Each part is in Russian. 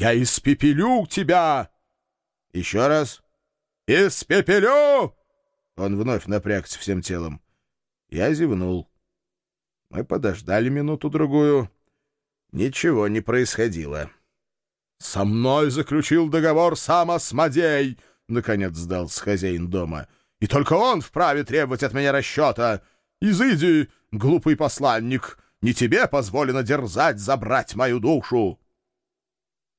я испепелю тебя!» «Еще раз!» «Испепелю!» Он вновь напрягся всем телом. Я зевнул. Мы подождали минуту-другую. Ничего не происходило. «Со мной заключил договор сам Осмодей!» — наконец сдался хозяин дома. «И только он вправе требовать от меня расчета! Изыди, глупый посланник! Не тебе позволено дерзать забрать мою душу!»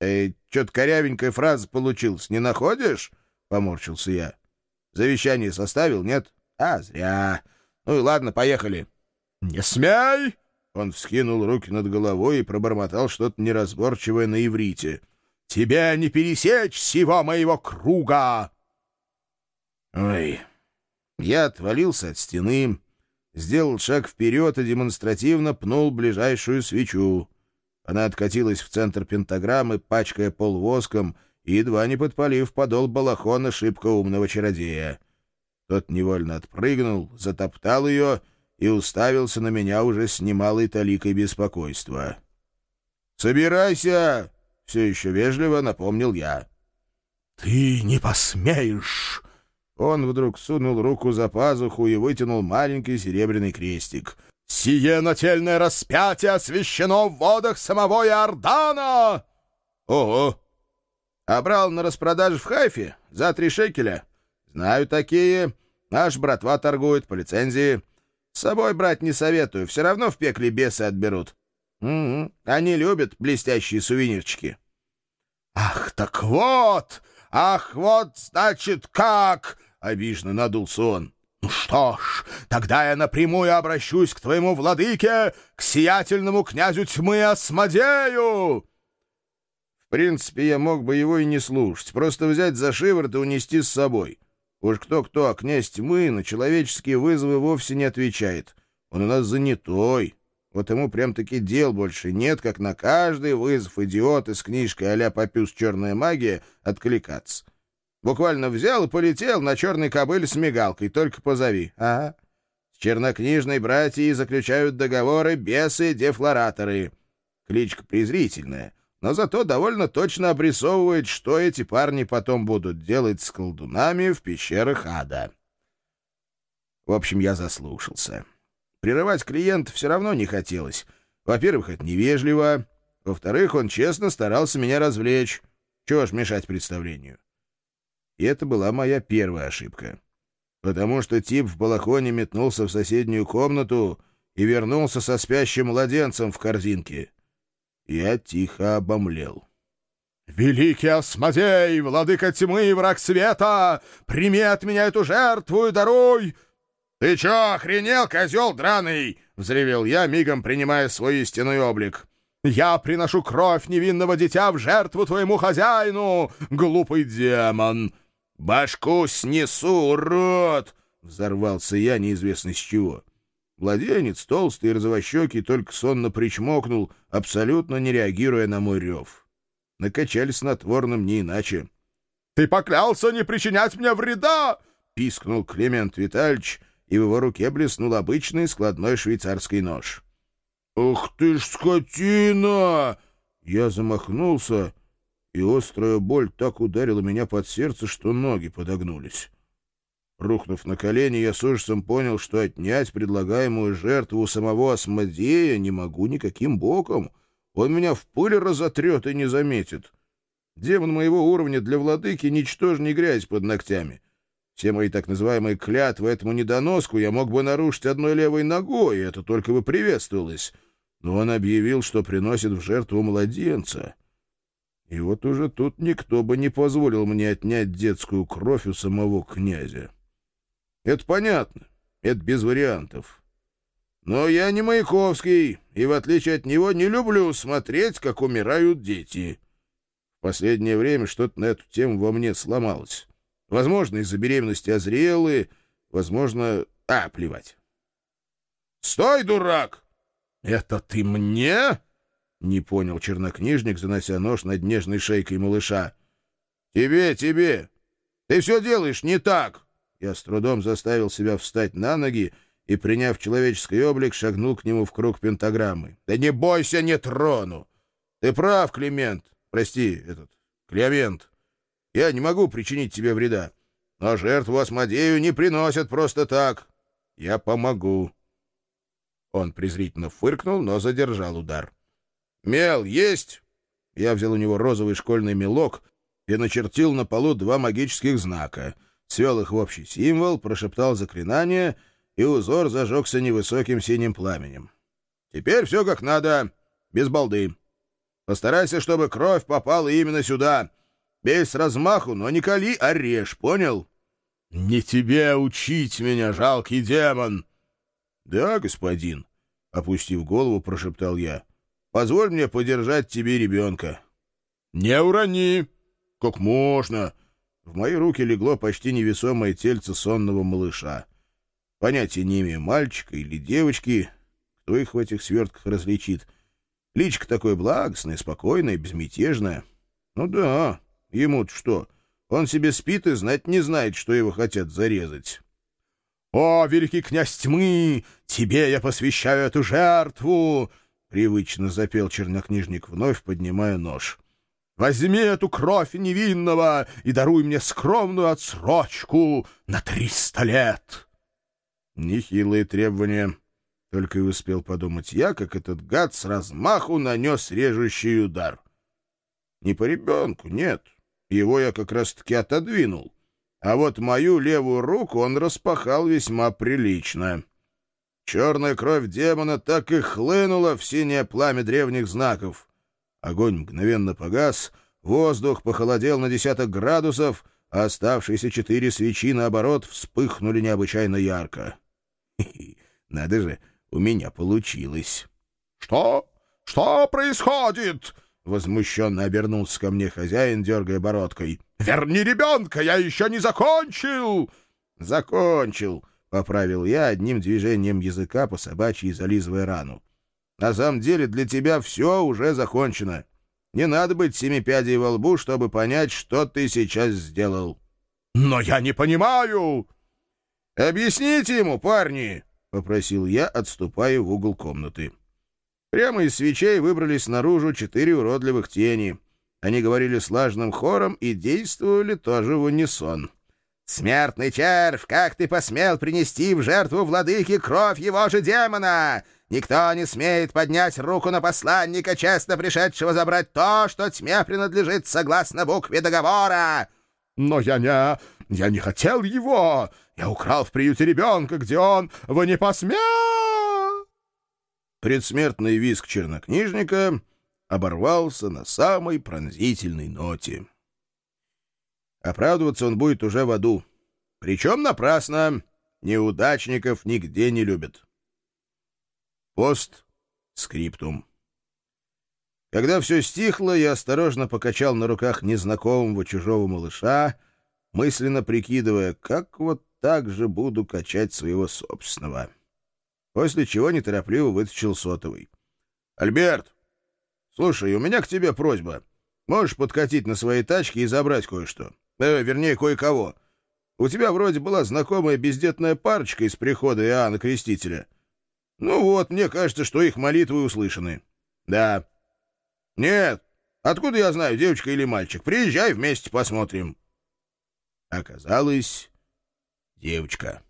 «Эй, что-то корявенькая фраза получилась, не находишь?» — поморщился я. «Завещание составил, нет? А, зря. Ну и ладно, поехали». «Не смей!» Он вскинул руки над головой и пробормотал что-то неразборчивое на иврите. Тебе не пересечь всего моего круга!» Ой, я отвалился от стены, сделал шаг вперед и демонстративно пнул ближайшую свечу. Она откатилась в центр пентаграммы, пачкая пол воском и едва не подпалив подол балахона шибко умного чародея. Тот невольно отпрыгнул, затоптал ее и уставился на меня уже с немалой таликой беспокойства. «Собирайся!» Все еще вежливо напомнил я. «Ты не посмеешь!» Он вдруг сунул руку за пазуху и вытянул маленький серебряный крестик. «Сие нательное распятие освящено в водах самого Иордана!» «Ого! А брал на распродаже в Хайфе за три шекеля. Знаю такие. Наш братва торгует по лицензии. С собой брать не советую, все равно в пекле бесы отберут. Угу. Они любят блестящие сувенирчики. «Ах, так вот! Ах, вот, значит, как!» — обиженно надулся он. «Ну что ж, тогда я напрямую обращусь к твоему владыке, к сиятельному князю тьмы Осмодею!» В принципе, я мог бы его и не слушать, просто взять за шиворот и унести с собой. Уж кто-кто, а князь тьмы на человеческие вызовы вовсе не отвечает. Он у нас занятой, вот ему прям-таки дел больше нет, как на каждый вызов идиота с книжкой а-ля «Попюс. Черная магия» откликаться. Буквально взял и полетел на черной кобыле с мигалкой, только позови. Ага. С чернокнижной братьей заключают договоры бесы-дефлораторы. Кличка презрительная, но зато довольно точно обрисовывает, что эти парни потом будут делать с колдунами в пещерах ада. В общем, я заслушался. Прерывать клиента все равно не хотелось. Во-первых, это невежливо. Во-вторых, он честно старался меня развлечь. Чего ж мешать представлению? И это была моя первая ошибка. Потому что тип в балахоне метнулся в соседнюю комнату и вернулся со спящим младенцем в корзинке. Я тихо обомлел. «Великий Осмодей, владыка тьмы и враг света, прими от меня эту жертву и даруй «Ты чё, охренел, козел драный?» — взревел я, мигом принимая свой истинный облик. «Я приношу кровь невинного дитя в жертву твоему хозяину, глупый демон!» «Башку снесу, урод!» — взорвался я неизвестно с чего. Младенец, толстый и розовощекий, только сонно причмокнул, абсолютно не реагируя на мой рев. Накачали снотворным не иначе. «Ты поклялся не причинять мне вреда!» — пискнул Климент Витальевич — и в его руке блеснул обычный складной швейцарский нож. «Ух ты ж, скотина!» Я замахнулся, и острая боль так ударила меня под сердце, что ноги подогнулись. Рухнув на колени, я с ужасом понял, что отнять предлагаемую жертву самого Асмодея не могу никаким боком. Он меня в пыль разотрет и не заметит. Демон моего уровня для владыки ничтожней грязь под ногтями. Все мои так называемые клятвы этому недоноску я мог бы нарушить одной левой ногой, и это только бы приветствовалось. Но он объявил, что приносит в жертву младенца. И вот уже тут никто бы не позволил мне отнять детскую кровь у самого князя. Это понятно, это без вариантов. Но я не Маяковский, и, в отличие от него, не люблю смотреть, как умирают дети. В последнее время что-то на эту тему во мне сломалось. Возможно, из-за беременности озрелые, возможно... А, плевать. «Стой, дурак!» «Это ты мне?» — не понял чернокнижник, занося нож над нежной шейкой малыша. «Тебе, тебе! Ты все делаешь не так!» Я с трудом заставил себя встать на ноги и, приняв человеческий облик, шагнул к нему в круг пентаграммы. «Да не бойся, не трону! Ты прав, Климент, прости, этот, Клеовент, я не могу причинить тебе вреда, но жертву Асмодею не приносят просто так. Я помогу». Он презрительно фыркнул, но задержал удар. «Мел есть?» Я взял у него розовый школьный мелок и начертил на полу два магических знака, свел их в общий символ, прошептал заклинание, и узор зажегся невысоким синим пламенем. «Теперь все как надо, без балды. Постарайся, чтобы кровь попала именно сюда. Без размаху, но не кали, а режь, понял?» «Не тебе учить меня, жалкий демон!» «Да, господин», — опустив голову, прошептал я. «Позволь мне подержать тебе ребенка». «Не урони!» «Как можно?» В мои руки легло почти невесомое тельце сонного малыша. Понятия не имею, мальчика или девочки, кто их в этих свертках различит. Личка такое благостное, спокойное, безмятежное. Ну да, ему-то что? Он себе спит и знать не знает, что его хотят зарезать. «О, великий князь тьмы! Тебе я посвящаю эту жертву!» — привычно запел чернокнижник, вновь поднимая нож. «Возьми эту кровь невинного и даруй мне скромную отсрочку на триста лет!» Нехилые требования. Только и успел подумать я, как этот гад с размаху нанес режущий удар. Не по ребенку, нет. Его я как раз-таки отодвинул а вот мою левую руку он распахал весьма прилично. Черная кровь демона так и хлынула в синее пламя древних знаков. Огонь мгновенно погас, воздух похолодел на десяток градусов, а оставшиеся четыре свечи, наоборот, вспыхнули необычайно ярко. Надо же, у меня получилось. — Что? Что происходит? — возмущенно обернулся ко мне хозяин, дергая бородкой. «Верни ребенка, я еще не закончил!» «Закончил!» — поправил я одним движением языка по собачьей, зализывая рану. «На самом деле для тебя все уже закончено. Не надо быть семи пядей во лбу, чтобы понять, что ты сейчас сделал». «Но я не понимаю!» «Объясните ему, парни!» — попросил я, отступая в угол комнаты. Прямо из свечей выбрались наружу четыре уродливых тени. Они говорили слаженным хором и действовали тоже в унисон. «Смертный червь, как ты посмел принести в жертву владыки кровь его же демона? Никто не смеет поднять руку на посланника, честно пришедшего забрать то, что тьме принадлежит согласно букве договора!» «Но я не... я не хотел его! Я украл в приюте ребенка, где он... Вы не посмел...» Предсмертный виск чернокнижника оборвался на самой пронзительной ноте. Оправдываться он будет уже в аду. Причем напрасно. Неудачников нигде не любят. Пост скриптум. Когда все стихло, я осторожно покачал на руках незнакомого чужого малыша, мысленно прикидывая, как вот так же буду качать своего собственного после чего неторопливо вытащил сотовый. «Альберт, слушай, у меня к тебе просьба. Можешь подкатить на своей тачке и забрать кое-что? Э, вернее, кое-кого. У тебя вроде была знакомая бездетная парочка из прихода Иоанна Крестителя. Ну вот, мне кажется, что их молитвы услышаны. Да. Нет, откуда я знаю, девочка или мальчик? Приезжай, вместе посмотрим». Оказалось, девочка.